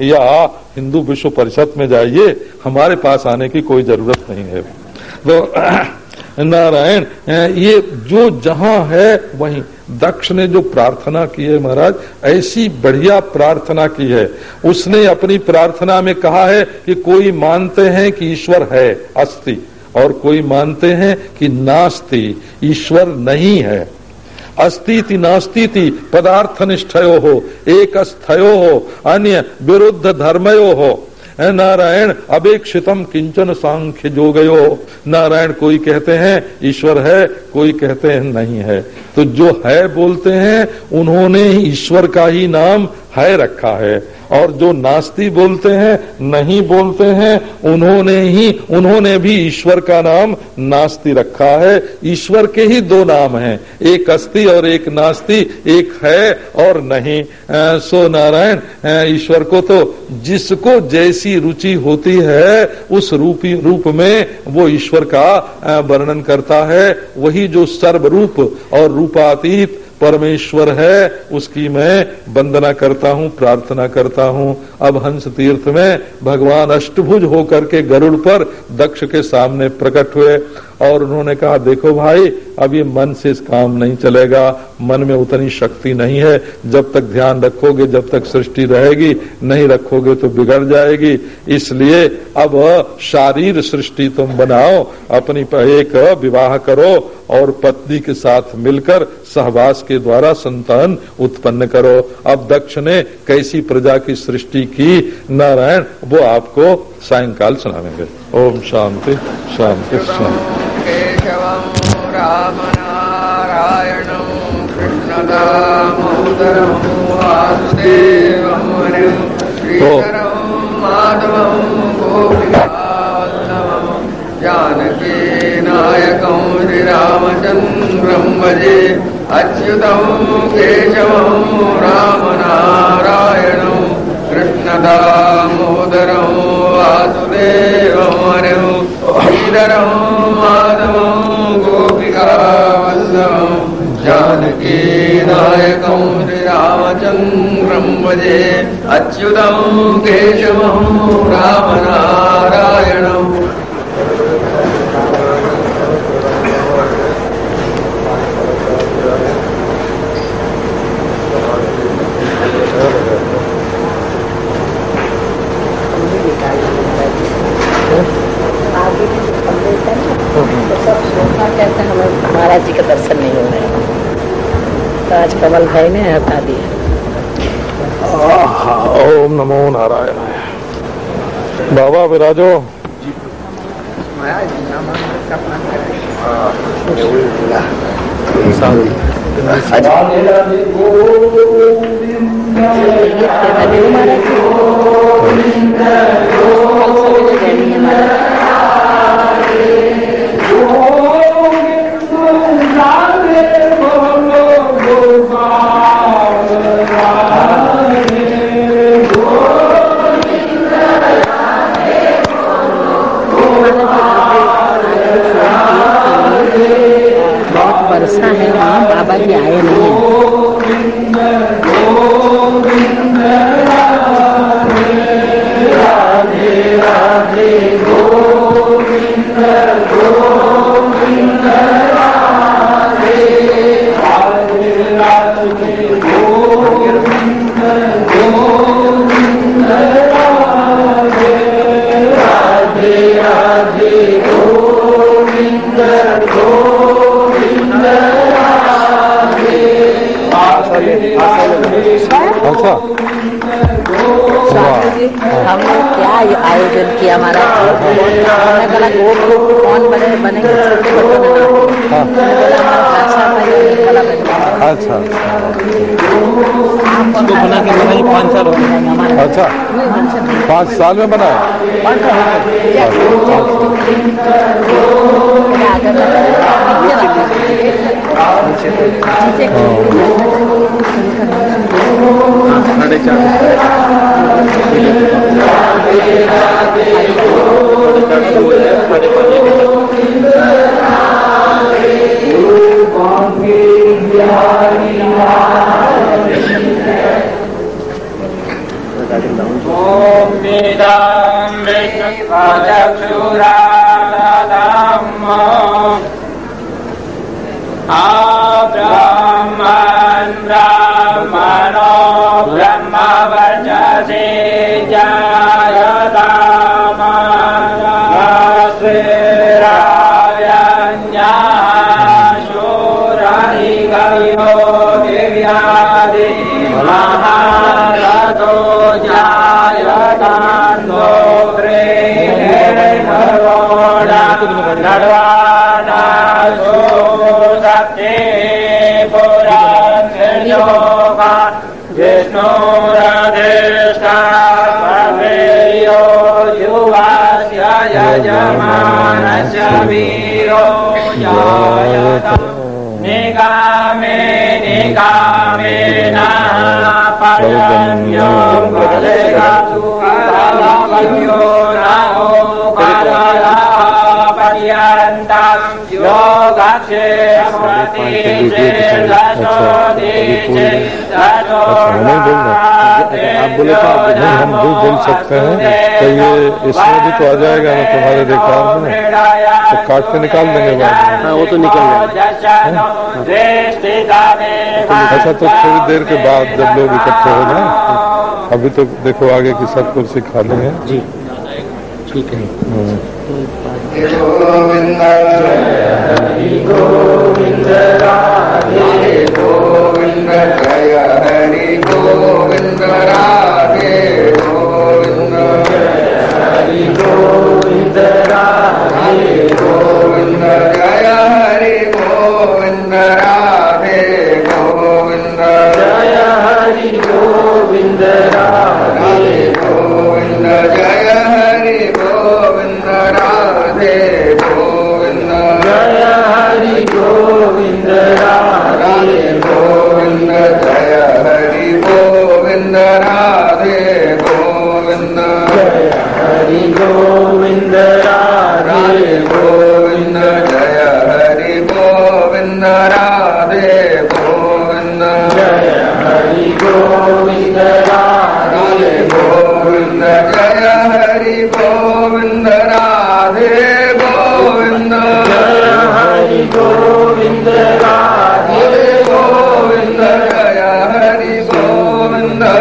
या हिंदू विश्व परिषद में जाइए, हमारे पास आने की कोई ज़रूरत नहीं है। तो नारायण, ये जो जहाँ है, वहीं। दक्ष ने जो प्रार्थना की है महाराज, ऐसी बढ़िया प्रार्थना की है। उसने अपनी प्रार्थना में कहा है कि कोई मानते हैं कि ईश्वर है, अस्थि, और कोई मानते हैं कि नास्ति, ईश्वर नहीं है। अस्तिति नास्तिति पदार्थ निष्ठयो हो एक स्थयो हो अन्य विरुद्ध धर्मयो हो नारायण अपेक्षितम किंचन सांख्य जो गयो नारायण, कोई कहते हैं, ईश्वर है, कोई कहते हैं, नहीं है। तो जो है बोलते हैं, उन्होंने ईश्वर का ही नाम है रखा है। और जो नास्ती बोलते हैं नहीं बोलते हैं उन्होंने ही उन्होंने भी ईश्वर का नाम नास्ती रखा है। ईश्वर के ही दो नाम हैं। एक अस्थि और एक नास्ती एक है और नहीं। आ, सो नारायण ईश्वर को तो जिसको जैसी रुचि होती है उस रूपी रूप में वो ईश्वर का वर्णन करता है। वही जो सर्वरूप और रूपातीत परमेश्वर है, उसकी मैं वंदना करता हूँ, प्रार्थना करता हूँ। अब हंस तीर्थ में भगवान अष्टभुज होकर के गरुड़ पर दक्ष के सामने प्रकट हुए। और उन्होंने कहा, देखो भाई, अब ये मन से इस काम नहीं चलेगा। मन में उतनी शक्ति नहीं है। जब तक ध्यान रखोगे, जब तक सृष्टि रहेगी, नहीं रखोगे तो बिगड़ जाएगी। इसलिए अब शारीर सृष्टि तुम बनाओ, अपनी एक विवाह करो और पत्नी के साथ मिलकर सहवास के द्वारा संतान उत्पन्न करो। अब दक्ष ने कैसी प्रजा की सृष्टि की? नारायण, वो आपको सायंकाल सुनावेंगे। ओम शांति शांति शांति। राम नारायण कृष्णदामोदरं वासुदेवं श्रीधरं माधवं गोपिकावल्लभं जानकी नायकं श्रीरामचन्द्रं भजे अच्युतं केशवं रामनारायणं कृष्णदामोदरं वासुदेवं श्रीधरं गोपिका गोपिकावल्लभं जानकी नायकं रामनारायणम् महाराज जी का दर्शन नहीं हो रहे है आज कमल भाई ने हटा दिया ओम नमो नारायण। बाबा विराजो। बहुत हमने क्या आयोजन किया हमारा गोप गोप कौन बने बनेंगे? छोटे बच्चों ने नाम हाँ। ये कला बनेगा अच्छा। तो बना के बनाई पाँच साल हो गए। अच्छा पाँच साल में बनाया? साढ़े चार हाँ यमानस्य वीरो जायत निकामे निकामेन पर्यन्यो गतु परमयो राहो परला पर्यन्तं योगक्षे दशो आप बोले तो नहीं हम जो बोल सकते हैं। तो ये इसमें भी तो आ जाएगा ना तुम्हारे रिकॉर्ड में। तो काट के निकाल देंगे बाद में। हाँ वो तो निकल जाएगा अच्छा तो थोड़ी देर के बाद जब लोग इकट्ठे हो जाए अभी तो देखो आगे की सब कुर्सी खाली है जी। ठीक है। Govind Govind Radhe Govind Govinda Jaya Hari Govinda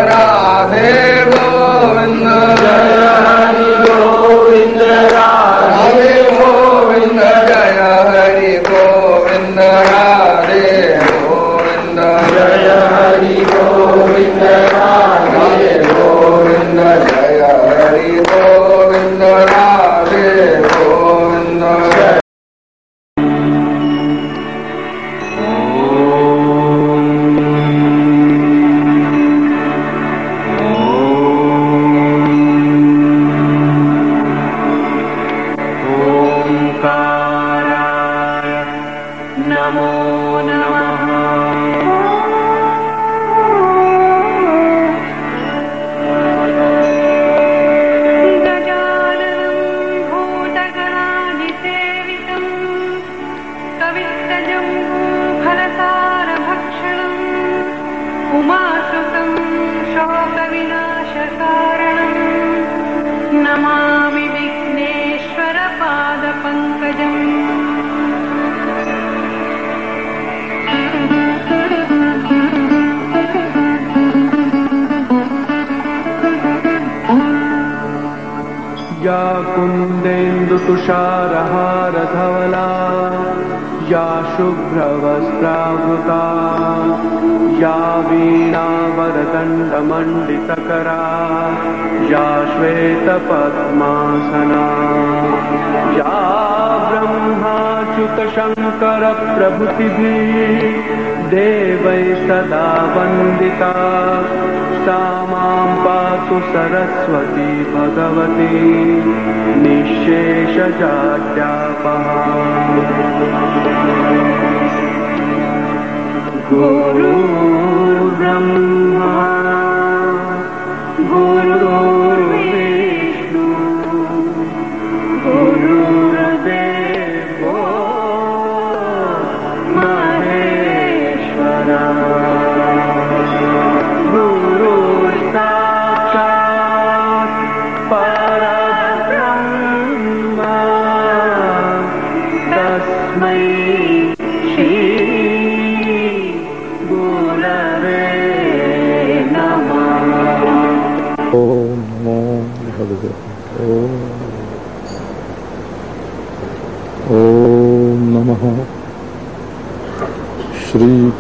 Radhe श्वेतपद्मासना। या ब्रह्माच्युतशङ्करप्रभृतिभिः देवै सदा वन्दिता। सा मां पातु सरस्वती भगवती। निःशेषजाड्यापहा गुरुर्ब्रह्मा गुरुर्विष्णु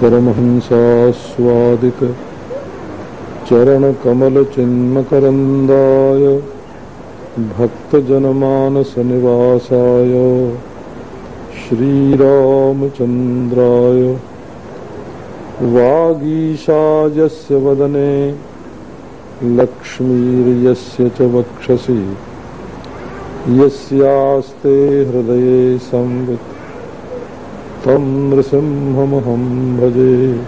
परमहंसास्वादिक चरण कमल चिन्मकरंदाय भक्तजनमानस निवासाय श्रीरामचन्द्राय वागीशायस्य वदने लक्ष्मीर्यस्य च वक्षसि यस्यास्ते हृदये संवित् तं नृसिंहमहं भजे।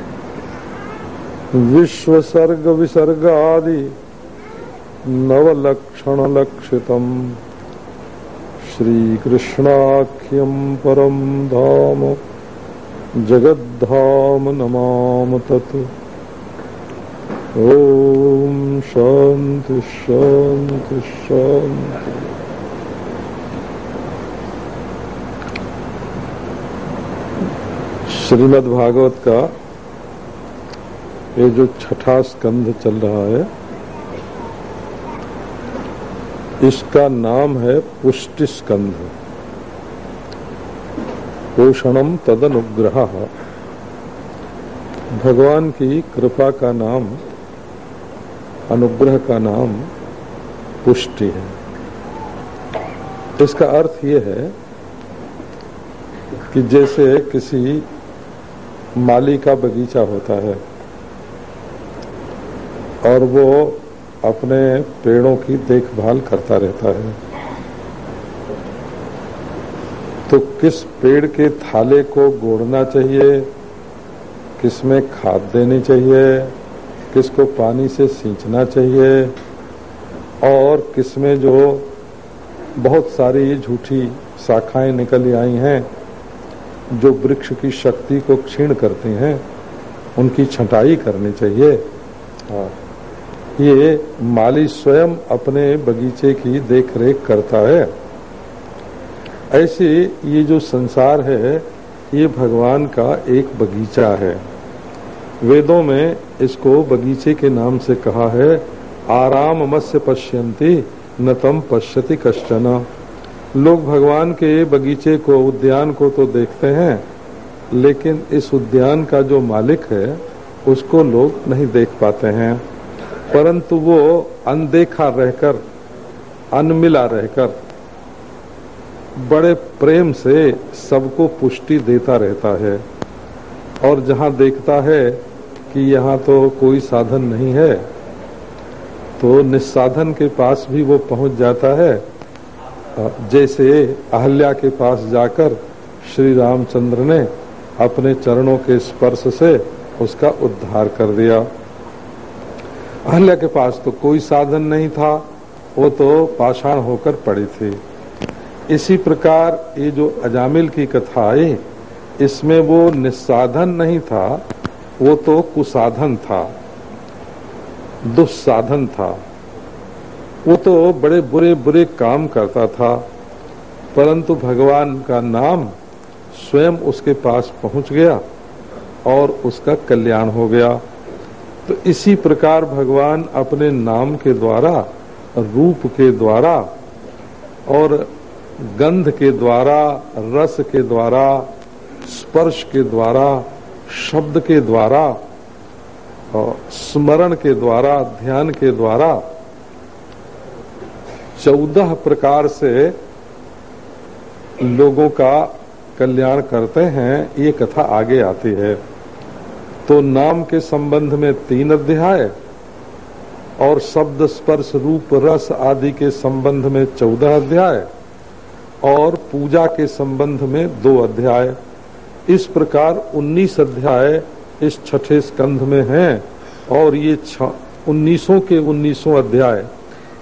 विश्वसर्गविसर्गादि नवलक्षणलक्षितम् श्रीकृष्णाख्यं परं धाम, जगद्धाम नमाम तत्। ॐ शान्ति शान्ति शान्ति। श्रीमद् भागवत का ये जो छठा स्कंध चल रहा है, इसका नाम है पुष्टि स्कंध। पोषणम तदनुग्रह। भगवान की कृपा का नाम, अनुग्रह का नाम पुष्टि है। इसका अर्थ ये है कि जैसे किसी माली का बगीचा होता है और वो अपने पेड़ों की देखभाल करता रहता है। तो किस पेड़ के थाले को गोड़ना चाहिए, किसमें खाद देनी चाहिए, किसको पानी से सींचना चाहिए, और किसमें जो बहुत सारी झूठी शाखाएँ निकल आई हैं जो वृक्ष की शक्ति को क्षीण करते हैं, उनकी छंटाई करनी चाहिए। हाँ। ये माली स्वयं अपने बगीचे की देखरेख करता है। ऐसे ये जो संसार है, ये भगवान का एक बगीचा है। वेदों में इसको बगीचे के नाम से कहा है आराम मत्स्य पश्यंती न तम पश्यति कश्चन। लोग भगवान के बगीचे को, उद्यान को तो देखते हैं, लेकिन इस उद्यान का जो मालिक है, उसको लोग नहीं देख पाते हैं। परंतु वो अनदेखा रहकर, अनमिला रहकर, बड़े प्रेम से सबको पुष्टि देता रहता है। और जहाँ देखता है कि यहाँ तो कोई साधन नहीं है तो निस्साधन के पास भी वो पहुँच जाता है। जैसे अहल्या के पास जाकर श्री रामचंद्र ने अपने चरणों के स्पर्श से उसका उद्धार कर दिया। अहल्या के पास तो कोई साधन नहीं था, वो तो पाषाण होकर पड़ी थी। इसी प्रकार ये जो अजामिल की कथा आई इसमें वो निस्साधन नहीं था, वो तो कुसाधन था, दुस्साधन था। वो तो बड़े बुरे बुरे काम करता था, परंतु भगवान का नाम स्वयं उसके पास पहुँच गया और उसका कल्याण हो गया। तो इसी प्रकार भगवान अपने नाम के द्वारा, रूप के द्वारा और गंध के द्वारा, रस के द्वारा, स्पर्श के द्वारा, शब्द के द्वारा स्मरण के द्वारा, ध्यान के द्वारा चौदह प्रकार से लोगों का कल्याण करते हैं, ये कथा आगे आती है। तो नाम के संबंध में तीन अध्याय और शब्द स्पर्श रूप रस आदि के संबंध में चौदह अध्याय और पूजा के संबंध में दो अध्याय। इस प्रकार उन्नीस अध्याय इस छठे स्कंध में हैं और ये उन्नीसों के उन्नीसों अध्याय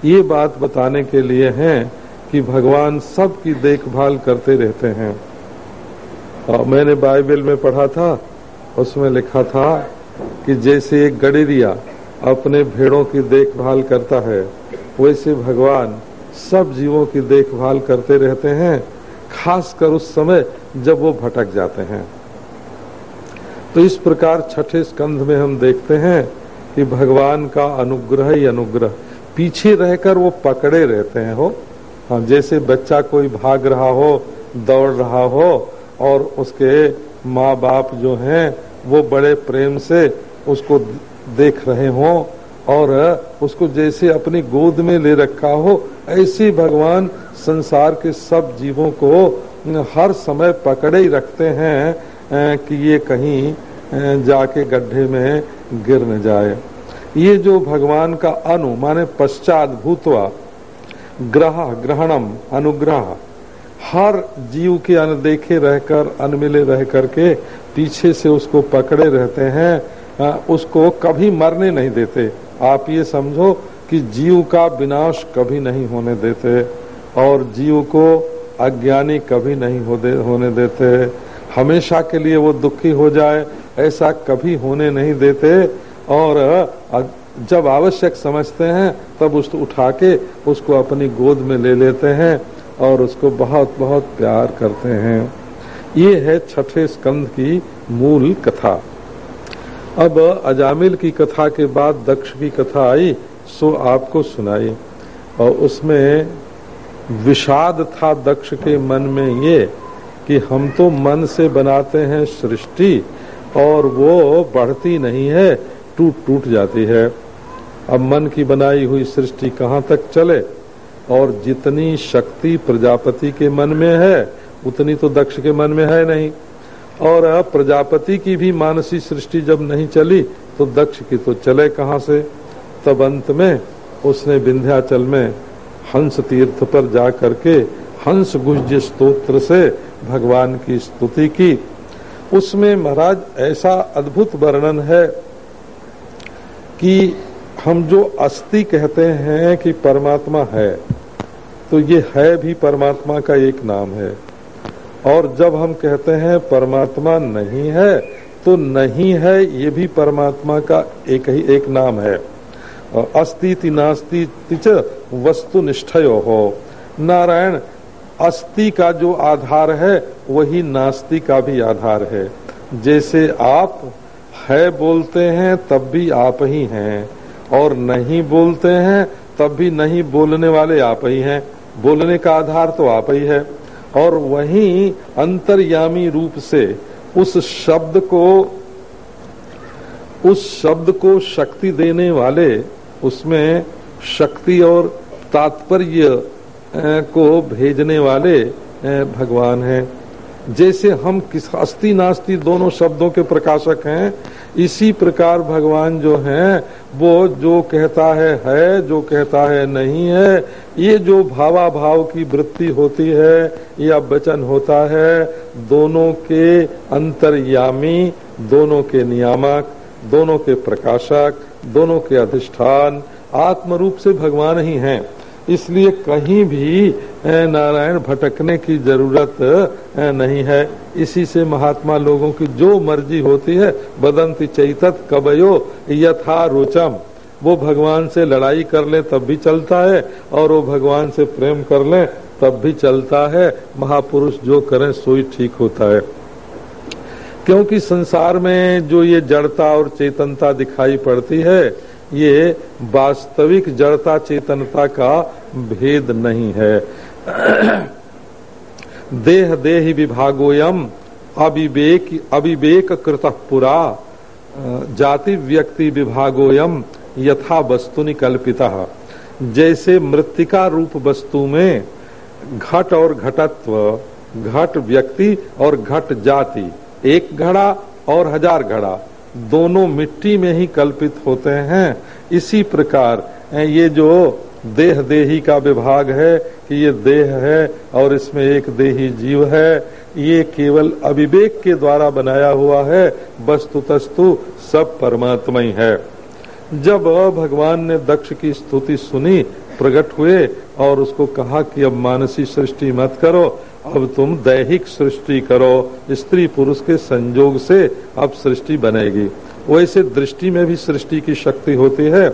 ये बात बताने के लिए हैं कि भगवान सबकी देखभाल करते रहते हैं। और मैंने बाइबल में पढ़ा था, उसमें लिखा था कि जैसे एक गडेरिया अपने भेड़ों की देखभाल करता है, वैसे भगवान सब जीवों की देखभाल करते रहते हैं, खासकर उस समय जब वो भटक जाते हैं। तो इस प्रकार छठे स्कंध में हम देखते हैं कि भगवान का अनुग्रह ही अनुग्रह। पीछे रहकर वो पकड़े रहते हैं, हो। हाँ जैसे बच्चा कोई भाग रहा हो, दौड़ रहा हो, और उसके माँ बाप जो हैं, वो बड़े प्रेम से उसको देख रहे हो, और उसको जैसे अपनी गोद में ले रखा हो, ऐसे भगवान संसार के सब जीवों को हर समय पकड़े ही रखते हैं कि ये कहीं जाके गड्ढे में गिर न जाए। ये जो भगवान का अनु, माने पश्चात भूतवा, ग्रह, ग्रहणम, अनुग्रह, हर जीव के अनदेखे रहकर अनमिले रह करके पीछे से उसको पकड़े रहते हैं उसको कभी मरने नहीं देते। आप ये समझो कि जीव का विनाश कभी नहीं होने देते और जीव को अज्ञानी कभी नहीं होने देते। हमेशा के लिए वो दुखी हो जाए, ऐसा कभी होने नहीं देते। और जब आवश्यक समझते हैं, तब उसको उठा के उसको अपनी गोद में ले लेते हैं और उसको बहुत बहुत प्यार करते हैं। ये है छठे स्कंद की मूल कथा। अब अजामिल की कथा के बाद दक्ष की कथा आई, सो आपको सुनाई। और उसमें विषाद था दक्ष के मन में ये कि हम तो मन से बनाते हैं सृष्टि और वो बढ़ती नहीं है टूट टूट जाती है। अब मन की बनाई हुई सृष्टि कहाँ तक चले? और जितनी शक्ति प्रजापति के मन में है, उतनी तो दक्ष के मन में है नहीं। और अब प्रजापति की भी मानसी सृष्टि जब नहीं चली तो दक्ष की तो चले कहाँ से? तब अंत में उसने विंध्याचल में हंस तीर्थ पर जा करके हंस गुज स्त्रोत्र से भगवान की स्तुति की। उसमें महाराज ऐसा अद्भुत वर्णन है कि हम जो अस्थि कहते हैं कि परमात्मा है तो ये है भी परमात्मा का एक नाम है। और जब हम कहते हैं परमात्मा नहीं है तो नहीं है ये भी परमात्मा का एक ही एक नाम है। अस्ति नास्ति च वस्तु निष्ठयो हो। नारायण, अस्थि का जो आधार है, वही नास्ति का भी आधार है। जैसे आप है बोलते हैं, तब भी आप ही हैं। और नहीं बोलते हैं, तब भी नहीं बोलने वाले आप ही हैं। बोलने का आधार तो आप ही है। और वहीं अंतर्यामी रूप से उस शब्द को, उस शब्द को शक्ति देने वाले, उसमें शक्ति और तात्पर्य को भेजने वाले भगवान हैं। जैसे हम किस अस्थि नास्ति दोनों शब्दों के प्रकाशक हैं इसी प्रकार भगवान जो हैं, वो जो कहता है है, जो कहता है, नहीं है, ये जो भावा भाव की वृत्ति होती है, या वचन होता है, दोनों के अंतर्यामी, दोनों के नियामक, दोनों के प्रकाशक, दोनों के अधिष्ठान आत्म रूप से भगवान ही हैं। इसलिए कहीं भी नारायण भटकने की ज़रूरत नहीं है। इसी से महात्मा लोगों की जो मर्ज़ी होती है, बदंती चैतत कबयो यथा रोचम। वो भगवान से लड़ाई कर ले, तब भी चलता है, और वो भगवान से प्रेम कर ले, तब भी चलता है। महापुरुष जो करें, सोई ठीक होता है। क्योंकि संसार में जो ये जड़ता और चेतनता दिखाई पड़ती है, ये वास्तविक जड़ता चेतनता का भेद नहीं है। देह देह विभागोयम अविवेक अविवेक कृत पुरा, जाति व्यक्ति विभागोयम यथा वस्तु कल्पिता जैसे मृतिका रूप वस्तु में घट और घटत्व, घट व्यक्ति और घट जाति, एक घड़ा और हज़ार घड़ा, दोनों मिट्टी में ही कल्पित होते हैं। इसी प्रकार, ये जो देह देही का विभाग है कि ये देह है और इसमें एक देही जीव है। ये केवल अविवेक के द्वारा बनाया हुआ है वस्तु तस्तु सब परमात्मा ही। है जब भगवान ने दक्ष की स्तुति सुनी, प्रकट हुए और उसको कहा कि अब मानसी सृष्टि मत करो, अब तुम दैहिक सृष्टि करो। स्त्री पुरुष के संयोग से अब सृष्टि बनेगी। वैसे दृष्टि में भी सृष्टि की शक्ति होती है।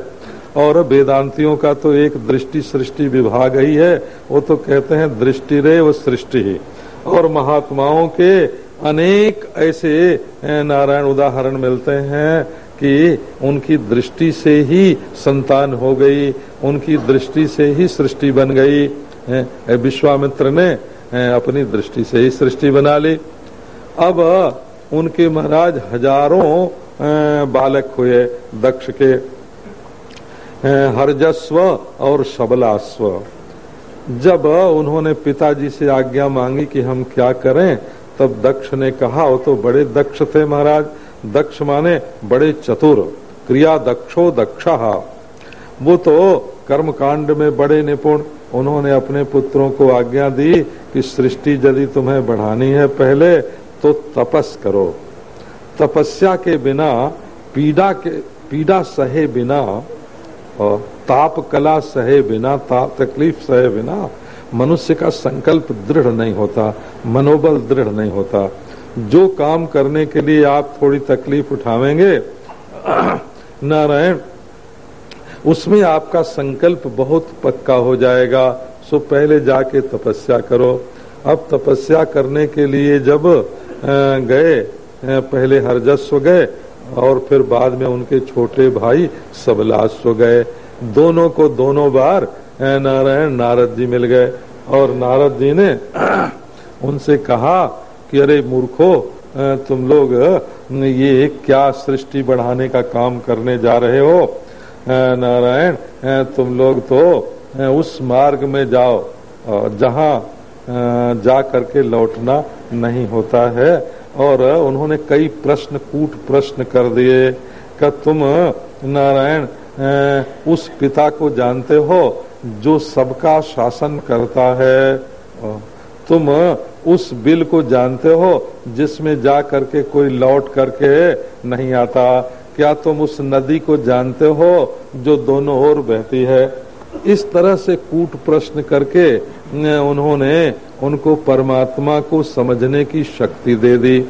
और वेदांतियों का तो एक दृष्टि सृष्टि विभाग ही है, वो तो कहते हैं दृष्टि रे व सृष्टि ही। और महात्माओं के अनेक ऐसे नारायण उदाहरण मिलते हैं कि उनकी दृष्टि से ही संतान हो गई, उनकी दृष्टि से ही सृष्टि बन गई। विश्वामित्र ने अपनी दृष्टि से ही सृष्टि बना ली। अब उनके महाराज हज़ारों बालक हुए दक्ष के। हरजस्व और सबलास्व जब उन्होंने पिताजी से आज्ञा मांगी कि हम क्या करें, तब दक्ष ने कहा वो तो बड़े दक्ष थे महाराज। दक्ष माने बड़े चतुर। क्रिया दक्षो दक्षा। वो तो कर्म कांड में बड़े निपुण। उन्होंने अपने पुत्रों को आज्ञा दी कि सृष्टि यदि तुम्हें बढ़ानी है पहले तो तपस करो। तपस्या के बिना, पीड़ा के, पीड़ा सहे बिना और ताप कला सहे बिना ताप तकलीफ़ सहे बिना, मनुष्य का संकल्प दृढ़ नहीं होता, मनोबल दृढ़ नहीं होता। जो काम करने के लिए आप थोड़ी तकलीफ़ उठावेंगे, नारायण, उसमें आपका संकल्प बहुत पक्का हो जाएगा। सो पहले जाके तपस्या करो। अब तपस्या करने के लिए जब गए पहले हरजस्व गए और फिर बाद में उनके छोटे भाई सबलास्व गए। दोनों को दोनों बार नारायण, नारद जी मिल गए। और नारद जी ने उनसे कहा कि, अरे मूर्खो तुम लोग, ये क्या सृष्टि बढ़ाने का काम करने जा रहे हो? नारायण तुम लोग तो उस मार्ग में जाओ जहाँ जा करके लौटना नहीं होता है। और उन्होंने कई प्रश्न, कूट प्रश्न कर दिए कि तुम, नारायण उस पिता को जानते हो जो सबका शासन करता है? तुम उस बिल को जानते हो जिसमें जा करके कोई लौट करके नहीं आता? क्या तुम उस नदी को जानते हो जो दोनों ओर बहती है? इस तरह से कूट प्रश्न करके उन्होंने उनको परमात्मा को समझने की शक्ति दे दी।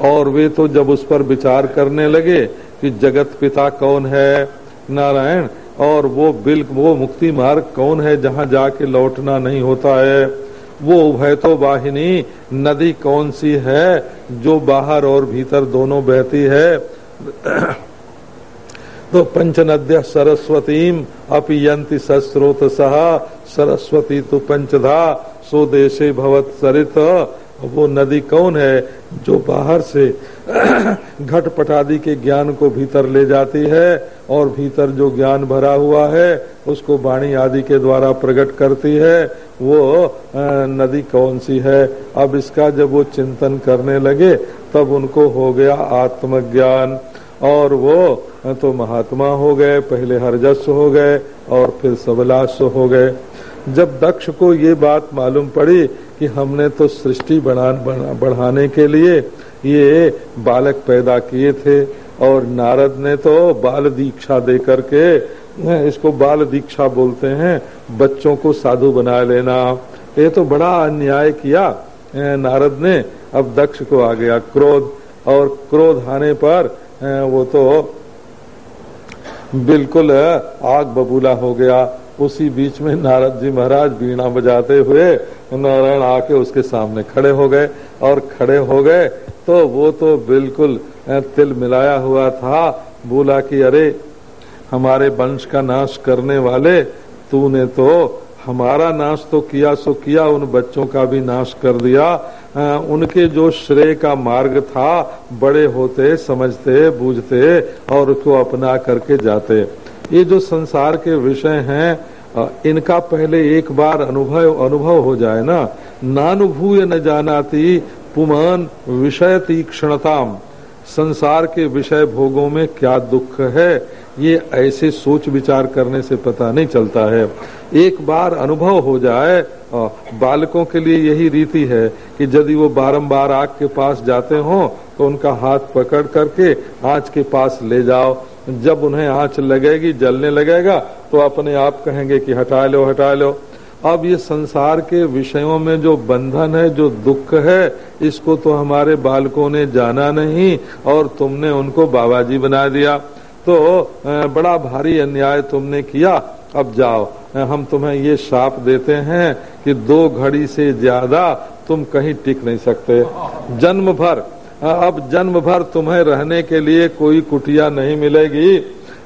और वे तो जब उस पर विचार करने लगे कि जगत पिता कौन है, नारायण, और वो बिल, वो मुक्ति मार्ग कौन है जहाँ जाके लौटना नहीं होता है, वो उभय तो वाहिनी, नदी कौन सी है जो बाहर और भीतर दोनों बहती है। तो पंच पंचनद्य सरस्वतीम अपियंति सस्रोत सह सरस्वती तो पंचधा। सो देशे भवत सरित। वो नदी कौन है? जो बाहर से घटपट आदि के ज्ञान को भीतर ले जाती है और भीतर जो ज्ञान भरा हुआ है, उसको वाणी आदि के द्वारा प्रकट करती है। वो नदी कौन सी है? अब इसका जब वो चिंतन करने लगे, तब उनको हो गया आत्मज्ञान। और वो तो महात्मा हो गए, पहले हरजस्व हो गए, और फिर सबलास्व हो गए। जब दक्ष को ये बात मालूम पड़ी कि हमने तो सृष्टि बढ़ा बढ़ाने के लिए ये बालक पैदा किए थे, और नारद ने तो बाल दीक्षा दे करके इसको बाल दीक्षा बोलते हैं, बच्चों को साधु बना लेना। ये तो बड़ा अन्याय किया नारद ने। अब दक्ष को आ गया क्रोध, और क्रोध आने पर वो तो बिल्कुल आग बबूला हो गया। उसी बीच में नारद जी महाराज बीणा बजाते हुए नारायण आके उसके सामने खड़े हो गए और खड़े हो गए। तो वो तो बिल्कुल तिल मिलाया हुआ था, बोला कि अरे, हमारे वंश का नाश करने वाले, तूने तो हमारा नाश तो किया, सो किया, उन बच्चों का भी नाश कर दिया। उनके जो श्रेय का मार्ग था, बड़े होते, समझते, बूझते और उसको अपना करके जाते। ये जो संसार के विषय हैं इनका पहले एक बार अनुभव अनुभव हो जाए ना। नानुभूय न जानाती, पुमान विषय तीक्षणताम संसार के विषय भोगों में क्या दुख है, ये ऐसे सोच विचार करने से पता नहीं चलता है। एक बार अनुभव हो जाए बालकों के लिए यही रीति है कि यदि वो बारंबार आग के पास जाते हो तो उनका हाथ पकड़ करके आँच के पास ले जाओ। जब उन्हें आँच लगेगी, जलने लगेगा तो अपने आप कहेंगे कि हटा लो हटा लो। अब ये संसार के विषयों में जो बंधन है, जो दुख है, इसको तो हमारे बालकों ने जाना नहीं और तुमने उनको बाबा जी बना दिया। तो बड़ा भारी अन्याय तुमने किया। अब जाओ हम तुम्हें ये शाप देते हैं कि दो घड़ी से ज़्यादा तुम कहीं टिक नहीं सकते। जन्म भर अब जन्म भर तुम्हें रहने के लिए कोई कुटिया नहीं मिलेगी।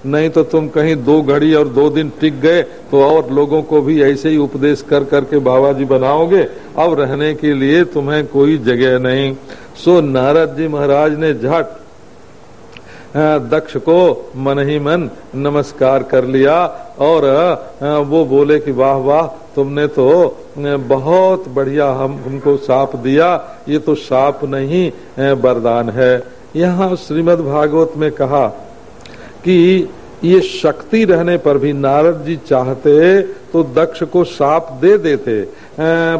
नहीं तो तुम कहीं दो घड़ी और दो दिन टिक गए तो और लोगों को भी ऐसे ही उपदेश कर करके बाबा जी बनाओगे। अब रहने के लिए तुम्हें कोई जगह नहीं। सो नारद जी महाराज ने झट दक्ष को मन ही मन नमस्कार कर लिया और वो बोले कि वाह वाह, तुमने तो बहुत बढ़िया हम, हमको साप दिया। ये तो साप नहीं वरदान है। यहाँ श्रीमद् भागवत में कहा कि ये शक्ति रहने पर भी नारद जी चाहते तो दक्ष को साप दे देते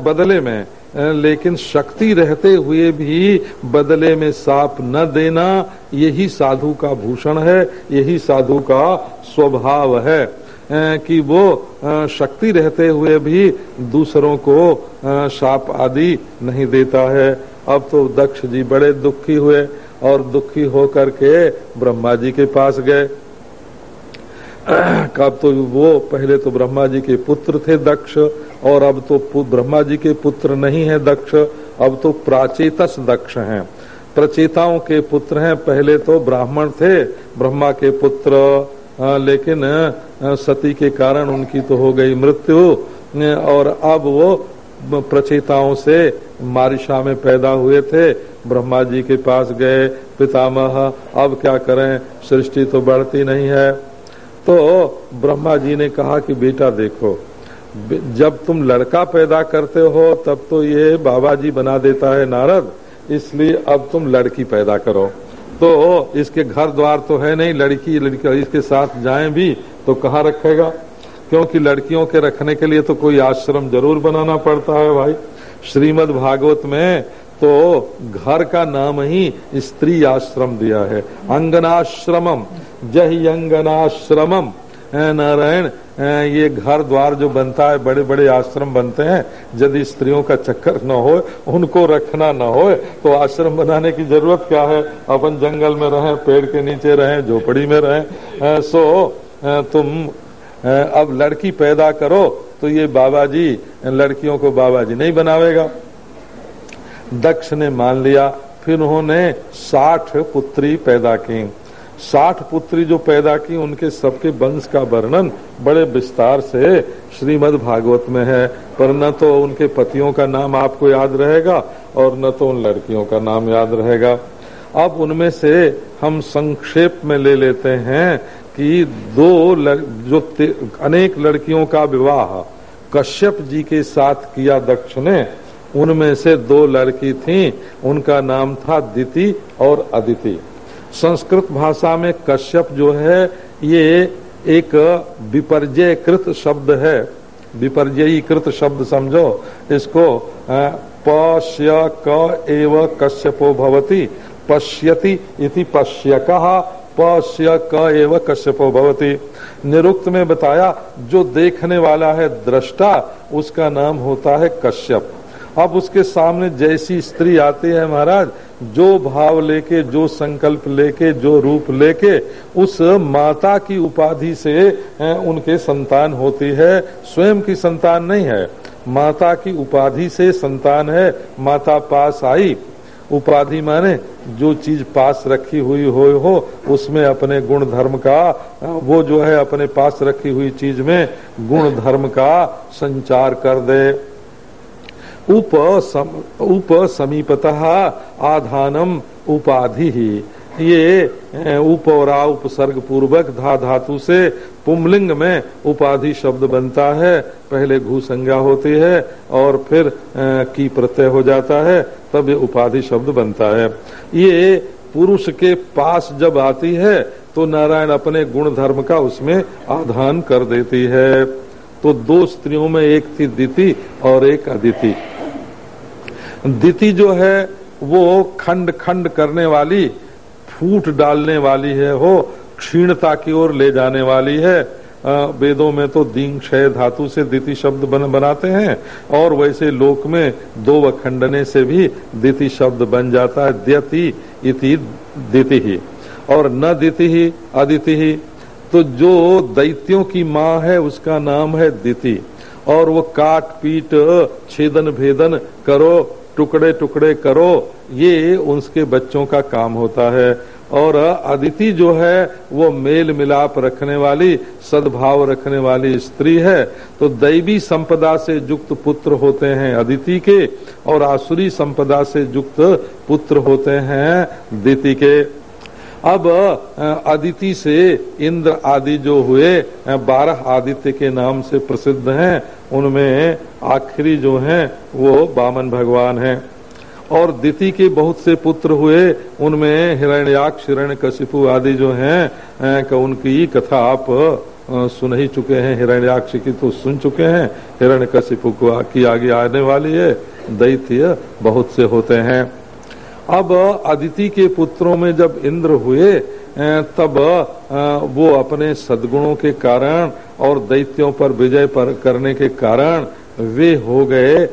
बदले में। लेकिन शक्ति रहते हुए भी बदले में साप न देना यही साधु का भूषण है, यही साधु का स्वभाव है कि वो शक्ति रहते हुए भी दूसरों को साप आदि नहीं देता है। अब तो दक्ष जी बड़े दुखी हुए और दुखी होकर के ब्रह्मा जी के पास गए। कब तो वो पहले तो ब्रह्मा जी के पुत्र थे दक्ष, और अब तो ब्रह्मा जी के पुत्र नहीं है दक्ष, अब तो प्राचेतस दक्ष हैं। प्रचेताओं के पुत्र हैं, पहले तो ब्राह्मण थे, ब्रह्मा के पुत्र लेकिन सती के कारण उनकी तो हो गई मृत्यु और अब वो प्रचेताओं से मारिशा में पैदा हुए थे, ब्रह्मा जी के पास गए, पितामह, अब क्या करें, सृष्टि तो बढ़ती नहीं है। तो ब्रह्मा जी ने कहा कि बेटा देखो जब तुम लड़का पैदा करते हो, तब तो ये बाबा जी बना देता है नारद, इसलिए अब तुम लड़की पैदा करो। तो इसके घर द्वार तो है नहीं, लड़की लड़की इसके साथ जाएँ भी तो कहाँ रखेगा? क्योंकि लड़कियों के रखने के लिए तो कोई आश्रम ज़रूर बनाना पड़ता है भाई। श्रीमद् भागवत में तो घर का नाम ही स्त्री आश्रम दिया है। अंगनाश्रमम, जही अंगनाश्रमम। नारायण ये घर द्वार जो बनता है बड़े बड़े आश्रम बनते हैं, यदि स्त्रियों का चक्कर न हो, उनको रखना न हो तो आश्रम बनाने की ज़रूरत क्या है? अपन जंगल में रहें, पेड़ के नीचे रहें, झोपड़ी में रहें सो तुम अब लड़की पैदा करो तो ये बाबा जी लड़कियों को बाबा जी नहीं बनावेगा। दक्ष ने मान लिया। फिर उन्होंने साठ पुत्री पैदा की। साठ पुत्री जो पैदा की उनके सबके वंश का वर्णन बड़े विस्तार से श्रीमद् भागवत में है। पर न तो उनके पतियों का नाम आपको याद रहेगा और न तो उन लड़कियों का नाम याद रहेगा। अब उनमें से हम संक्षेप में ले लेते हैं कि दो लड़, जो अनेक लड़कियों का विवाह कश्यप जी के साथ किया दक्ष ने उनमें से दो लड़की थीं, उनका नाम था दिति और अदिति। संस्कृत भाषा में कश्यप जो है, ये एक विपर्जय कृत शब्द है। विपर्जयी कृत शब्द समझो। इसको पश्य क एव कश्यपो भवती। पश्यति इति पश्य कहा पश्य क एव कश्यपो भवती। निरुक्त में बताया, जो देखने वाला है दृष्टा, उसका नाम होता है कश्यप। अब उसके सामने जैसी स्त्री आती है महाराज, जो भाव लेके, जो संकल्प लेके, जो रूप लेके, उस माता की उपाधि से उनके संतान होती है। स्वयं की संतान नहीं है। माता की उपाधि से संतान है। माता पास आई। उपाधि माने, जो चीज़ पास रखी हुई हो हो, उसमें अपने गुण धर्म का, वो जो है, अपने पास रखी हुई चीज़ में गुण धर्म का संचार कर दे। उप सम, उप समीपतः आधानम उपाधि। ही ये उप और उपसर्ग पूर्वक धा धातु से पुमलिंग में उपाधि शब्द बनता है। पहले घू संज्ञा होती है और फिर की प्रत्यय हो जाता है तब ये उपाधि शब्द बनता है। ये पुरुष के पास जब आती है तो नारायण अपने गुण धर्म का उसमें आधान कर देती है। तो दो स्त्रियों में एक थी दिति और एक अदिति दिति जो है, वो खंड खंड करने वाली, फूट डालने वाली है, हो, क्षीणता की ओर ले जाने वाली है। वेदों में तो दीन क्षय धातु से दिति शब्द बन, बनाते हैं, और वैसे लोक में दो व खंडने से भी दिति शब्द बन जाता है, द्यति इति दिति ही। और न दिति ही, अदिति ही। तो जो दैत्यों की माँ है, उसका नाम है दिति। और वो काट, पीट, छेदन, भेदन करो टुकड़े टुकड़े करो, ये उसके बच्चों का काम होता है। और अदिति जो है, वो मेल मिलाप रखने वाली, सद्भाव रखने वाली स्त्री है। तो दैवी संपदा से युक्त पुत्र होते हैं अदिति के, और आसुरी संपदा से युक्त पुत्र होते हैं दिति के। अब अदिति से इंद्र आदि जो हुए बारह आदित्य के नाम से प्रसिद्ध हैं, उनमें आखिरी जो हैं, वो बामन भगवान हैं। और दिति के बहुत से पुत्र हुए, उनमें हिरण्याक्ष हिरण्य कशिपु आदि जो हैं उनकी कथा आप सुन ही चुके हैं, हिरण्याक्ष की तो सुन चुके हैं हिरण्य कशिपु की आगे आने वाली है, दैत्य बहुत से होते हैं। अब अदिति के पुत्रों में जब इंद्र हुए तब वो अपने सदगुणों के कारण और दैत्यों पर विजय पर, करने के कारण वे हो गए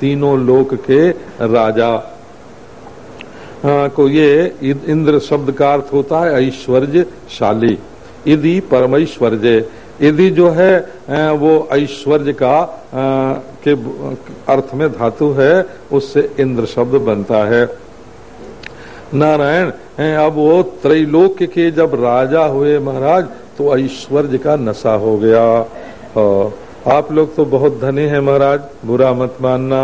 तीनों लोक के राजा। को ये इंद्र शब्द का अर्थ होता है ऐश्वर्यशाली। यदि परमैश्वर्य। यदि जो है वो ऐश्वर्य का के अर्थ में धातु है, उससे इंद्र शब्द बनता है। नारायण अब वो त्रैलोक्य के जब राजा हुए महाराज तो ऐश्वर्य का नशा हो गया। आप लोग तो बहुत धनी हैं महाराज, बुरा मत मानना।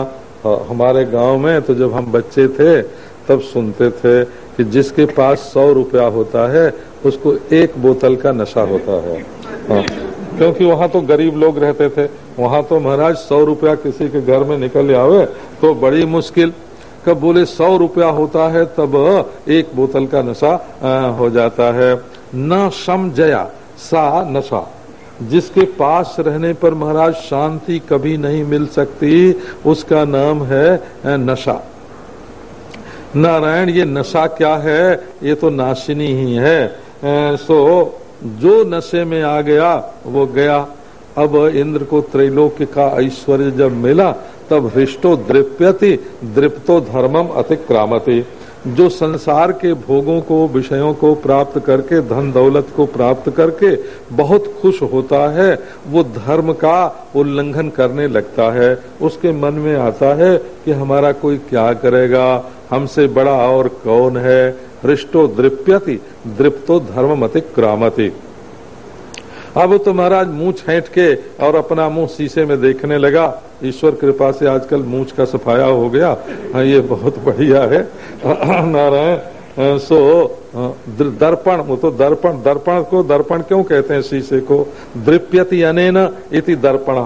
हमारे गाँव में तो जब हम बच्चे थे, तब सुनते थे कि जिसके पास सौ रुपया होता है, उसको एक बोतल का नशा होता है। हाँ। क्योंकि वहाँ तो गरीब लोग रहते थे, वहाँ तो महाराज सौ रुपया किसी के घर में निकल आवे तो बड़ी मुश्किल। कब बोले सौ रुपया होता है, तब एक बोतल का नशा हो जाता है। न समझया सा नशा। जिसके पास रहने पर महाराज शांति कभी नहीं मिल सकती, उसका नाम है नशा। नारायण, ये नशा क्या है? ये तो नाशिनी ही है। सो जो नशे में आ गया, वो गया। अब इंद्र को त्रैलोक्य का ऐश्वर्य जब मिला, तब हृष्टो दृप्यति, दृप्तो धर्मम अतिक्रामती। जो संसार के भोगों को, विषयों को प्राप्त करके, धन दौलत को प्राप्त करके बहुत खुश होता है, वो धर्म का उल्लंघन करने लगता है। उसके मन में आता है कि हमारा कोई क्या करेगा, हमसे बड़ा और कौन है? हृष्टो दृप्यति, दृप्तो धर्म मति क्रामति अब तो महाराज मुँह छेट के और अपना मुँह शीशे में देखने लगा। ईश्वर कृपा से आजकल मूछ का सफाया हो गया। हाँ, ये बहुत बढ़िया है। नारायण सो दर्पण वो तो दर्पण दर्पण को दर्पण क्यों कहते हैं शीशे को? दृप्यति अने इति दर्पण।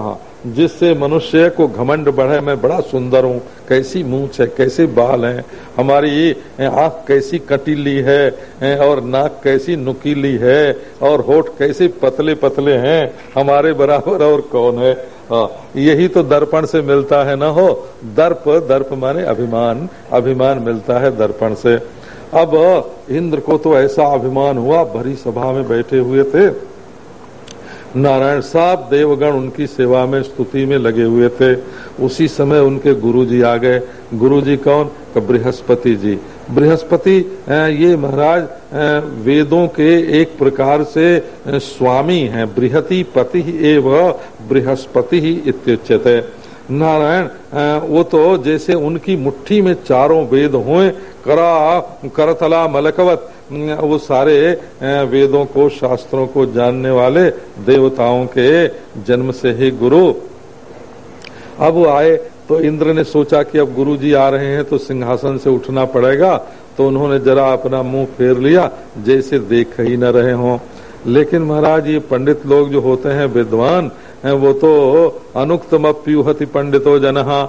जिससे मनुष्य को घमंड बढ़े मैं बड़ा सुंदर हूँ कैसी मूछ है कैसे बाल हैं हमारी आँख कैसी कटीली है और नाक कैसी नुकीली है और होठ कैसे पतले पतले हैं हमारे बराबर और कौन है? आ, यही तो दर्पण से मिलता है ना हो? दर्प दर्प माने अभिमान अभिमान मिलता है दर्पण से। अब इंद्र को तो ऐसा अभिमान हुआ भरी सभा में बैठे हुए थे। नारायण साहब देवगण उनकी सेवा में, स्तुति में लगे हुए थे। उसी समय उनके गुरु जी आ गए। गुरु जी कौन बृहस्पति जी। बृहस्पति ये महाराज वेदों के एक प्रकार से स्वामी हैं। बृहति पति एवं बृहस्पति ही इत्युच्यते। नारायण वो तो जैसे उनकी मुट्ठी में चारों वेद हुए, करा, करतला मलकवत वो सारे वेदों को, शास्त्रों को जानने वाले देवताओं के जन्म से ही गुरु। अब वो आए तो इंद्र ने सोचा कि अब गुरु जी आ रहे हैं तो सिंहासन से उठना पड़ेगा तो उन्होंने जरा अपना मुँह फेर लिया, जैसे देख ही न रहे हों। लेकिन महाराज, ये पंडित लोग जो होते हैं, विद्वान वो तो अनुक्तम अप्यूहति पंडितो जनहा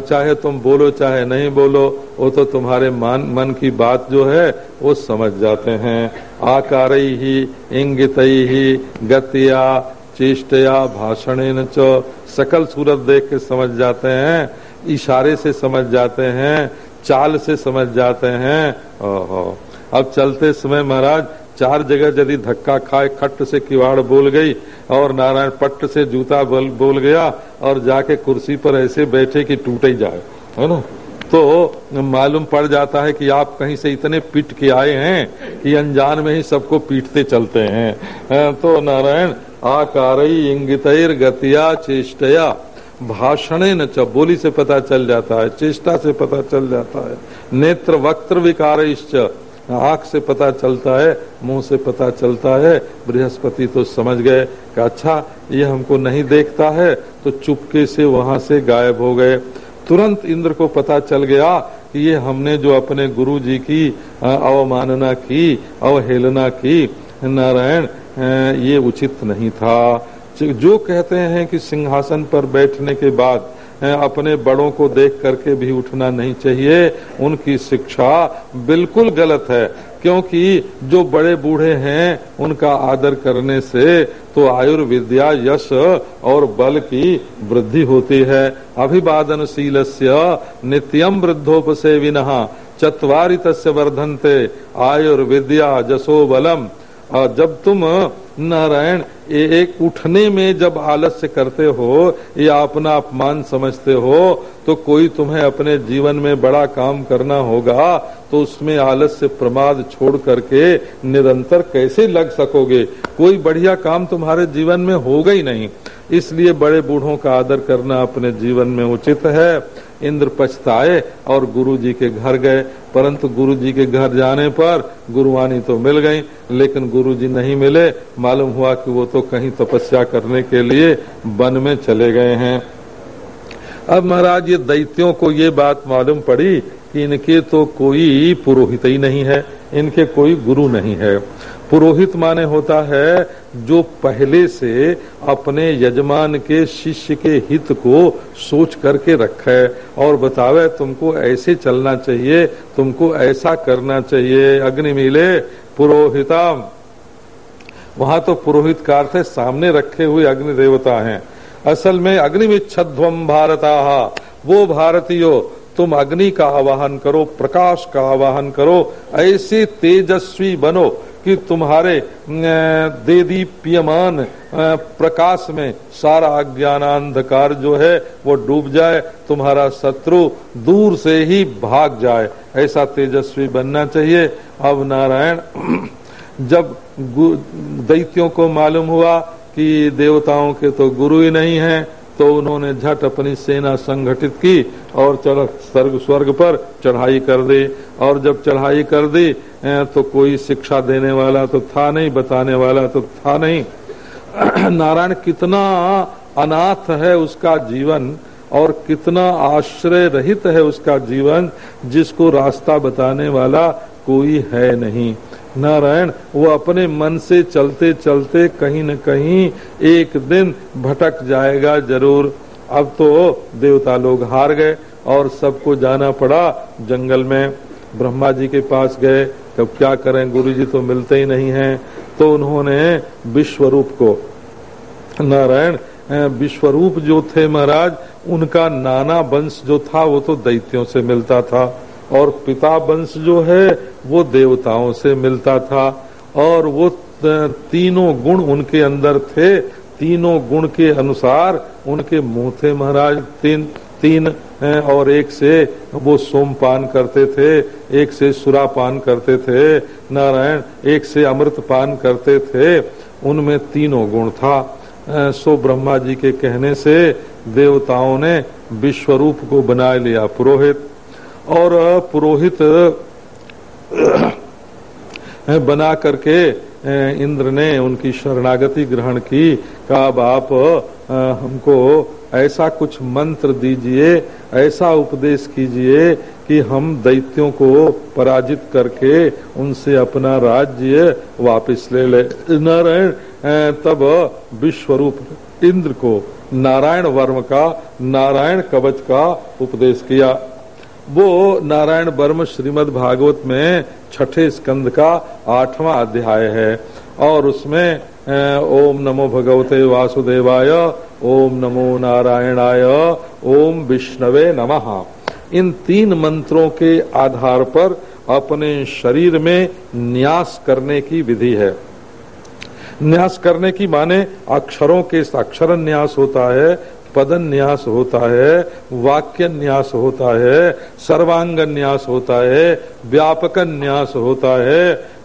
चाहे तुम बोलो, चाहे नहीं बोलो, वो तो तुम्हारे मन मन की बात जो है, वो समझ जाते हैं। आकार ही इंगित ही गतिया, चेष्टया भाषण सकल सूरत देख के समझ जाते हैं, इशारे से समझ जाते हैं, चाल से समझ जाते हैं। ओहो। अब चलते समय महाराज चार जगह यदि धक्का खाए खट्ट से किवाड़ बोल गई और नारायण पट्ट से जूता बोल, बोल गया और जाके कुर्सी पर ऐसे बैठे कि टूट जाए है ना? तो मालूम पड़ जाता है कि आप कहीं से इतने पीट के आए हैं कि अनजान में ही सबको पीटते चलते हैं। तो नारायण आकार इंगित गतिया चेष्टया भाषण न च बोली से पता चल जाता है चेष्टा से पता चल जाता है नेत्र वक्त विकार आँख से पता चलता है, मुँह से पता चलता है, बृहस्पति तो समझ गए कि अच्छा ये हमको नहीं देखता है तो चुपके से वहाँ से गायब हो गए। तुरंत इंद्र को पता चल गया कि ये हमने जो अपने गुरु जी की अवमानना की, अवहेलना की, नारायण ये उचित नहीं था। जो कहते हैं कि सिंहासन पर बैठने के बाद अपने बड़ों को देख करके भी उठना नहीं चाहिए। उनकी शिक्षा बिल्कुल गलत है, क्योंकि जो बड़े बूढ़े हैं, उनका आदर करने से तो आयुर्विद्या यश और बल की वृद्धि होती है। अभिवादनशील नित्यम वृद्धोपसेविन चतवारी तस्य वर्धनते, आयुर्विद्या जसो बलम। जब तुम नारायण एक उठने में जब आलस्य करते हो, या अपना अपमान समझते हो तो कोई तुम्हें अपने जीवन में बड़ा काम करना होगा तो उसमें आलस्य प्रमाद छोड़ करके निरंतर कैसे लग सकोगे? कोई बढ़िया काम तुम्हारे जीवन में होगा ही नहीं। इसलिए बड़े बूढ़ों का आदर करना अपने जीवन में उचित है। इंद्र पछताए और गुरु जी के घर गए। परंतु गुरु जी के घर जाने पर गुरुवानी तो मिल गई, लेकिन गुरु जी नहीं मिले। मालूम हुआ कि वो तो कहीं तपस्या करने के लिए वन में चले गए हैं। अब महाराज, ये दैत्यों को ये बात मालूम पड़ी कि इनके तो कोई पुरोहित ही नहीं है, इनके कोई गुरु नहीं है। पुरोहित माने होता है जो पहले से अपने यजमान के शिष्य के हित को सोच करके रखे और बतावे, तुमको ऐसे चलना चाहिए, तुमको ऐसा करना चाहिए अग्नि मिले पुरोहितम। वहाँ तो पुरोहित का अर्थ सामने रखे हुए अग्नि देवता हैं। असल में अग्नि अग्निमिच्छध्वम भारता। वो भारतीयो, तुम अग्नि का आवाहन करो, प्रकाश का आवाहन करो, ऐसे तेजस्वी बनो कि तुम्हारे दे दीप्यमान प्रकाश में सारा अज्ञान अंधकार जो है, वो डूब जाए, तुम्हारा शत्रु दूर से ही भाग जाए। ऐसा तेजस्वी बनना चाहिए। अब नारायण जब दैत्यों को मालूम हुआ कि देवताओं के तो गुरु ही नहीं हैं तो उन्होंने झट अपनी सेना संगठित की और स्वर्ग स्वर्ग पर चढ़ाई कर दी। और जब चढ़ाई कर दी तो कोई शिक्षा देने वाला तो था नहीं, बताने वाला तो था नहीं। नारायण कितना अनाथ है उसका जीवन और कितना आश्रय रहित है उसका जीवन, जिसको रास्ता बताने वाला कोई है नहीं। नारायण, वो अपने मन से चलते चलते कहीं न कहीं एक दिन भटक जाएगा ज़रूर। अब तो देवता लोग हार गए और सबको जाना पड़ा जंगल में। ब्रह्मा जी के पास गए तब क्या करें गुरु जी तो मिलते ही नहीं हैं। तो उन्होंने विश्वरूप को, नारायण विश्वरूप जो थे महाराज, उनका नाना वंश जो था, वो तो दैत्यों से मिलता था। और पिता वंश जो है, वो देवताओं से मिलता था और वो तीनों गुण उनके अंदर थे। तीनों गुण के अनुसार उनके मुँह थे महाराज। तीन तीन और एक से वो सोमपान करते थे, एक से सुरापान करते थे, नारायण, एक से अमृत पान करते थे। उनमें तीनों गुण था। सो ब्रह्मा जी के कहने से देवताओं ने विश्वरूप को बना लिया पुरोहित। और पुरोहित बना करके इंद्र ने उनकी शरणागति ग्रहण की। का अब आप हमको ऐसा कुछ मंत्र दीजिए, ऐसा उपदेश कीजिए कि हम दैत्यों को पराजित करके उनसे अपना राज्य वापस ले ले। नारायण तब विश्वरूप इंद्र को नारायण वर्म का, नारायण कवच का उपदेश किया। वो नारायण वर्म श्रीमद् भागवत में छठे स्कंद का आठवां अध्याय है। और उसमें ओम नमो भगवते वासुदेवाय, ओम नमो नारायणाय, ओम विष्णवे नमः। इन तीन मंत्रों के आधार पर अपने शरीर में न्यास करने की विधि है। न्यास करने की माने अक्षरों के अक्षर न्यास होता है पदन न्यास होता है वाक्य न्यास होता है सर्वांग न्यास होता है व्यापक न्यास होता है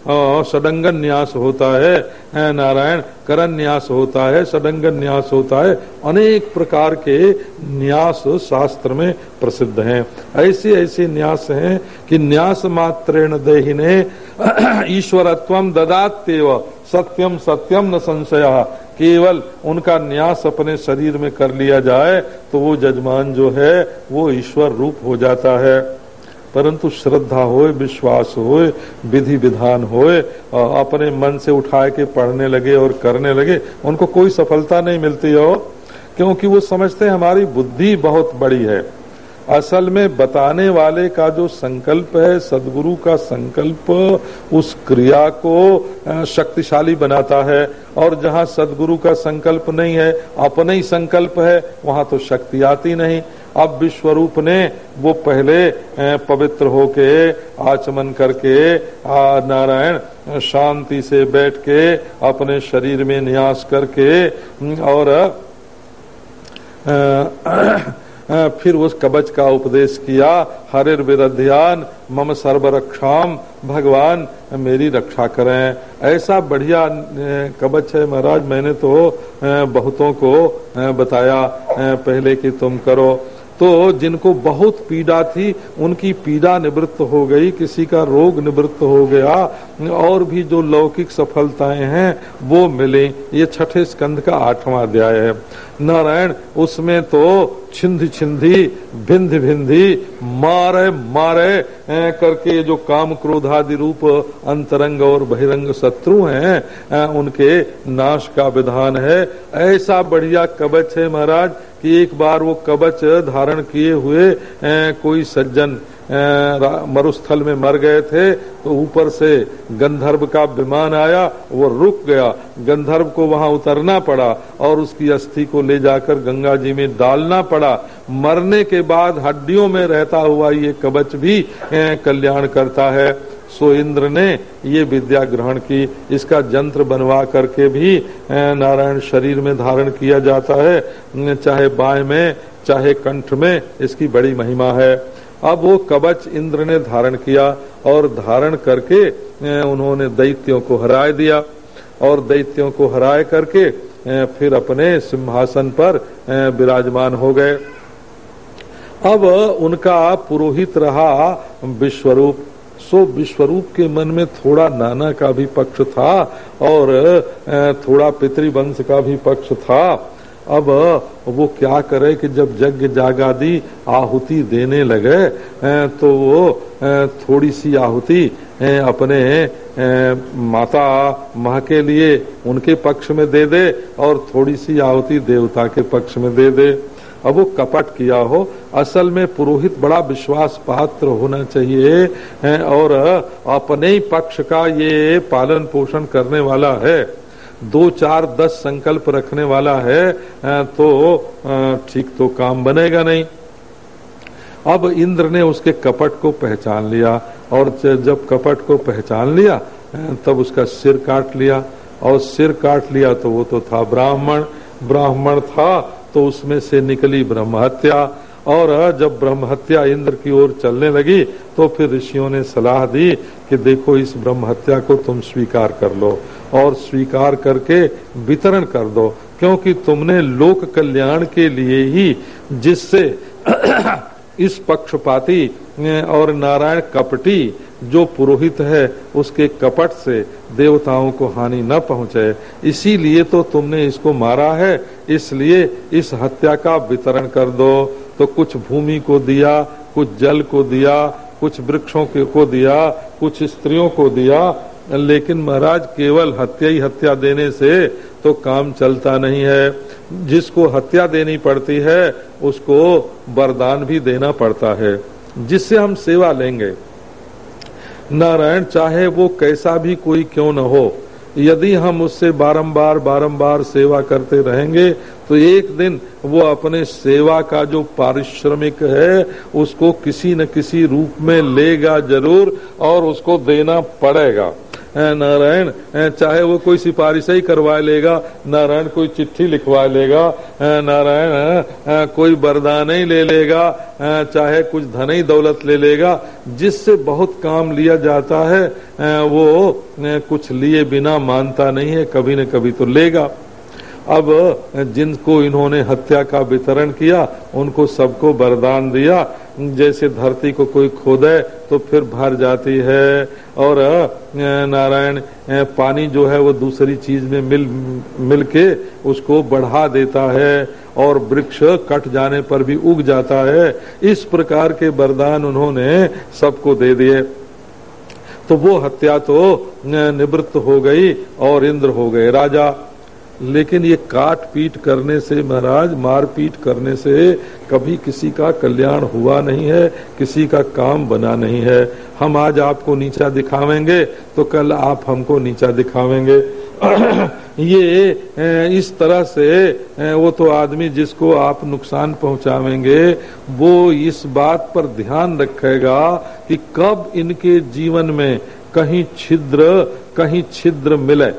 सडंग न्यास होता है नारायण करण न्यास होता है सडंग न्यास होता है, अनेक प्रकार के न्यास शास्त्र में प्रसिद्ध हैं। ऐसे ऐसे न्यास हैं कि न्यास मात्रेण देहिने, ईश्वरत्व ददात्यव सत्यम सत्यम न संशय। केवल उनका न्यास अपने शरीर में कर लिया जाए तो वो जजमान जो है, वो ईश्वर रूप हो जाता है। परंतु श्रद्धा होए, विश्वास होए, विधि विधान होए अपने मन से उठा के पढ़ने लगे और करने लगे, उनको कोई सफलता नहीं मिलती हो। क्योंकि वो समझते हैं, हमारी बुद्धि बहुत बड़ी है। असल में बताने वाले का जो संकल्प है, सदगुरु का संकल्प उस क्रिया को शक्तिशाली बनाता है। और जहाँ सदगुरु का संकल्प नहीं है, अपने ही संकल्प है, वहाँ तो शक्ति आती नहीं। अब विश्वरूप ने वो पहले पवित्र होके, आचमन करके नारायण, शांति से बैठ के, अपने शरीर में न्यास करके, और फिर उस कवच का उपदेश किया, हरिर विरध्यान, मम सर्वरक्षाम, भगवान, मेरी रक्षा करें। ऐसा बढ़िया कवच है महाराज, मैंने तो बहुतों को बताया पहले कि तुम करो। तो जिनको बहुत पीड़ा थी, उनकी पीड़ा निवृत्त हो गई, किसी का रोग निवृत्त हो गया, और भी जो लौकिक सफलताएँ हैं, वो मिले। ये छठे स्कंध का आठवां अध्याय है। नारायण, उसमें तो छिंद छिंदी, भिंद भिंदी, मारे मारे करके जो काम क्रोधादि रूप, अंतरंग और बहिरंग शत्रु हैं उनके नाश का विधान है। ऐसा बढ़िया कवच है महाराज, कि एक बार वो कवच धारण किए हुए कोई सज्जन मरुस्थल में मर गए थे तो ऊपर से गंधर्व का विमान आया, वो रुक गया। गंधर्व को वहाँ उतरना पड़ा और उसकी अस्थि को ले जाकर गंगा जी में डालना पड़ा। मरने के बाद हड्डियों में रहता हुआ ये कवच भी कल्याण करता है। सो इंद्र ने ये विद्या ग्रहण की। इसका जंत्र बनवा करके भी नारायण शरीर में धारण किया जाता है। चाहे बाय में, चाहे कंठ में, इसकी बड़ी महिमा है। अब वो कवच इंद्र ने धारण किया और धारण करके उन्होंने दैत्यों को हराए दिया और दैत्यों को हराए करके फिर अपने सिंहासन पर विराजमान हो गए। अब उनका पुरोहित रहा विश्वरूप। सो विश्वरूप के मन में थोड़ा नाना का भी पक्ष था और थोड़ा पितृवंश का भी पक्ष था। अब वो क्या करे कि जब यज्ञ जागादी आहुति देने लगे तो वो थोड़ी सी आहुति अपने माता माँ के लिए उनके पक्ष में दे दे और थोड़ी सी आहुति देवता के पक्ष में दे दे। अब वो कपट किया हो, असल में पुरोहित बड़ा विश्वास पात्र होना चाहिए और अपने ही पक्ष का ये पालन पोषण करने वाला है। दो चार दस संकल्प रखने वाला है तो ठीक तो काम बनेगा नहीं। अब इंद्र ने उसके कपट को पहचान लिया और जब कपट को पहचान लिया तब उसका सिर काट लिया और सिर काट लिया तो वो तो था ब्राह्मण। ब्राह्मण था तो उसमें से निकली ब्रह्म हत्या और जब ब्रह्म हत्या इंद्र की ओर चलने लगी तो फिर ऋषियों ने सलाह दी कि देखो इस ब्रह्म हत्या को तुम स्वीकार कर लो। और स्वीकार करके वितरण कर दो, क्योंकि तुमने लोक कल्याण के लिए ही जिससे इस पक्षपाती और नारायण कपटी जो पुरोहित है, उसके कपट से देवताओं को हानि न पहुँचे। इसीलिए तो तुमने इसको मारा है, इसलिए इस हत्या का वितरण कर दो। तो कुछ भूमि को दिया, कुछ जल को दिया, कुछ वृक्षों को दिया, कुछ स्त्रियों को दिया लेकिन महाराज, केवल हत्या ही हत्या देने से तो काम चलता नहीं है। जिसको हत्या देनी पड़ती है, उसको वरदान भी देना पड़ता है। जिससे हम सेवा लेंगे। नारायण, चाहे वो कैसा भी कोई क्यों न हो, यदि हम उससे बारंबार बारंबार सेवा करते रहेंगे तो एक दिन वो अपने सेवा का जो पारिश्रमिक है, उसको किसी न किसी रूप में लेगा ज़रूर और उसको देना पड़ेगा। नारायण चाहे वो कोई सिफारिश ही करवा लेगा, नारायण कोई चिट्ठी लिखवा लेगा नारायण कोई वरदान ही ले लेगा चाहे कुछ धन ही दौलत ले लेगा, जिससे बहुत काम लिया जाता है वो कुछ लिए बिना मानता नहीं है, कभी न कभी तो लेगा। अब जिनको इन्होंने हत्या का वितरण किया, उनको सबको वरदान दिया। जैसे धरती को कोई खोदे तो फिर भर जाती है। और नारायण पानी जो है, वो दूसरी चीज़ में मिल मिल के उसको बढ़ा देता है और वृक्ष कट जाने पर भी उग जाता है। इस प्रकार के वरदान उन्होंने सबको दे दिए। तो वो हत्या तो निवृत्त हो गई और इंद्र हो गए। राजा लेकिन ये काट पीट करने से महाराज मार पीट करने से कभी किसी का कल्याण हुआ नहीं है, किसी का काम बना नहीं है। हम आज आपको नीचा दिखावेंगे तो कल आप हमको नीचा दिखावेंगे। ये इस तरह से वो तो आदमी जिसको आप नुकसान पहुंचावेंगे, वो इस बात पर ध्यान रखेगा कि कब इनके जीवन में कहीं छिद्र कहीं छिद्र मिले।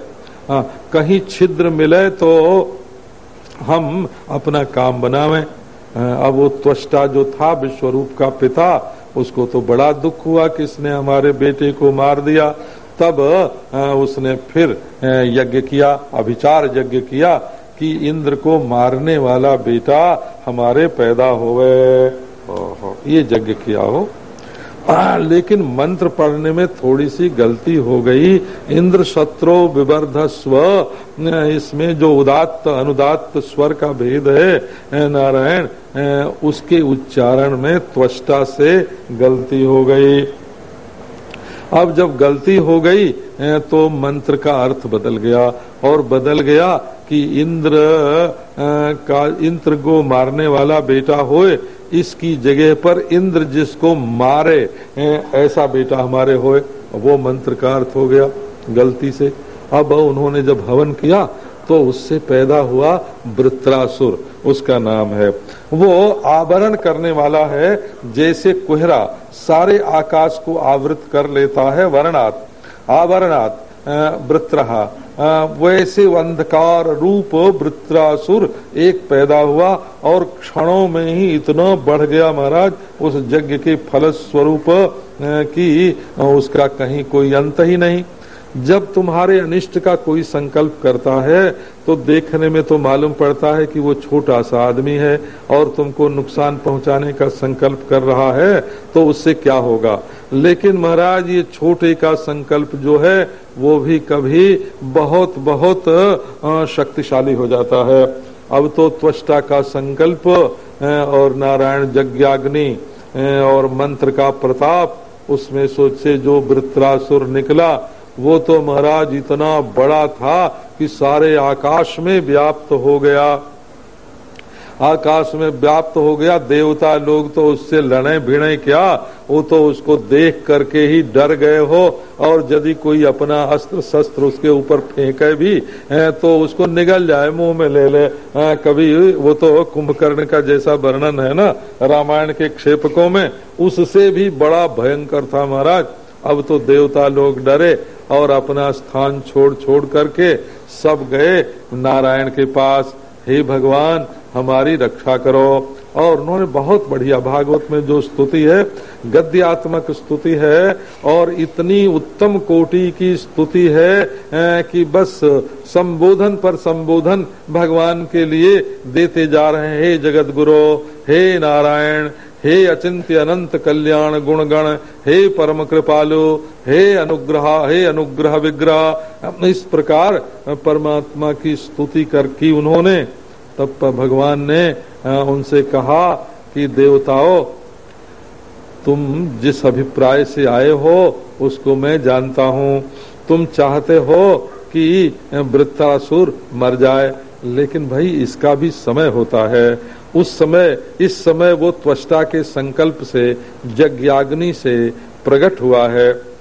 हाँ, कहीं छिद्र मिले तो हम अपना काम बनावें। हाँ, अब वो त्वष्टा जो था विश्वरूप का पिता उसको तो बड़ा दुख हुआ कि इसने हमारे बेटे को मार दिया। तब हाँ, उसने फिर हाँ, यज्ञ किया अभिचार यज्ञ किया कि इंद्र को मारने वाला बेटा हमारे पैदा ओहो, ये यज्ञ किया हो। आ, लेकिन मंत्र पढ़ने में थोड़ी सी गलती हो गई। इंद्र शत्रु विवर्ध स्व इसमें जो उदात्त अनुदात्त स्वर का भेद है नारायण उसके उच्चारण में त्वष्टा से गलती हो गई। अब जब गलती हो गई तो मंत्र का अर्थ बदल गया और बदल गया कि इंद्र का इंद्र को मारने वाला बेटा होए, इसकी जगह पर इंद्र जिसको मारे ऐसा बेटा हमारे होए। वो मंत्र का अर्थ हो गया गलती से। अब उन्होंने जब हवन किया तो उससे पैदा हुआ वृत्रासुर, उसका नाम है। वो आवरण करने वाला है, जैसे कुहरा, सारे आकाश को आवृत कर लेता है वर्णात। आवरणात वृत्रहा वैसे अंधकार रूप वृत्रासुर एक पैदा हुआ और क्षणों में ही इतना बढ़ गया महाराज उस यज्ञ के फल स्वरूप की उसका कहीं कोई अंत ही नहीं जब तुम्हारे अनिष्ट का कोई संकल्प करता है तो देखने में तो मालूम पड़ता है कि वो छोटा सा आदमी है और तुमको नुकसान पहुँचाने का संकल्प कर रहा है तो उससे क्या होगा? लेकिन महाराज, ये छोटे का संकल्प जो है, वो भी कभी बहुत बहुत शक्तिशाली हो जाता है। अब तो त्वष्टा का संकल्प और नारायण यज्ञाग्नि और मंत्र का प्रताप, उसमें सोचे जो वृत्रासुर निकला वो तो महाराज इतना बड़ा था कि सारे आकाश में व्याप्त हो गया। आकाश में व्याप्त हो गया, देवता लोग तो उससे लड़े भिड़े क्या? वो तो उसको देख करके ही डर गए हो, और यदि कोई अपना अस्त्र शस्त्र उसके ऊपर फेंके भी तो उसको निगल जाए, मुँह में ले ले। कभी वो तो कुंभकर्ण का जैसा वर्णन है ना, रामायण के क्षेपकों में, उससे भी बड़ा भयंकर था महाराज। अब तो देवता लोग डरे और अपना स्थान छोड़ छोड़ करके सब गए। नारायण के पास, हे भगवान, हमारी रक्षा करो। और उन्होंने बहुत बढ़िया, भागवत में जो स्तुति है, गद्यात्मक स्तुति है, और इतनी उत्तम कोटि की स्तुति है कि बस संबोधन पर संबोधन भगवान के लिए देते जा रहे हैं। हे जगत गुरु हे नारायण हे अचिंत्य अनंत कल्याण गुणगण, हे परम कृपालु, हे अनुग्रह हे अनुग्रह विग्रह। इस प्रकार परमात्मा की स्तुति कर की उन्होंने। तब भगवान ने उनसे कहा कि, देवताओं, तुम जिस अभिप्राय से आए हो, उसको मैं जानता हूँ। तुम चाहते हो कि वृत्तासुर मर जाए, लेकिन भाई इसका भी समय होता है। उस समय इस समय वो त्वष्टा के संकल्प से यज्ञाग्नि से प्रकट हुआ है।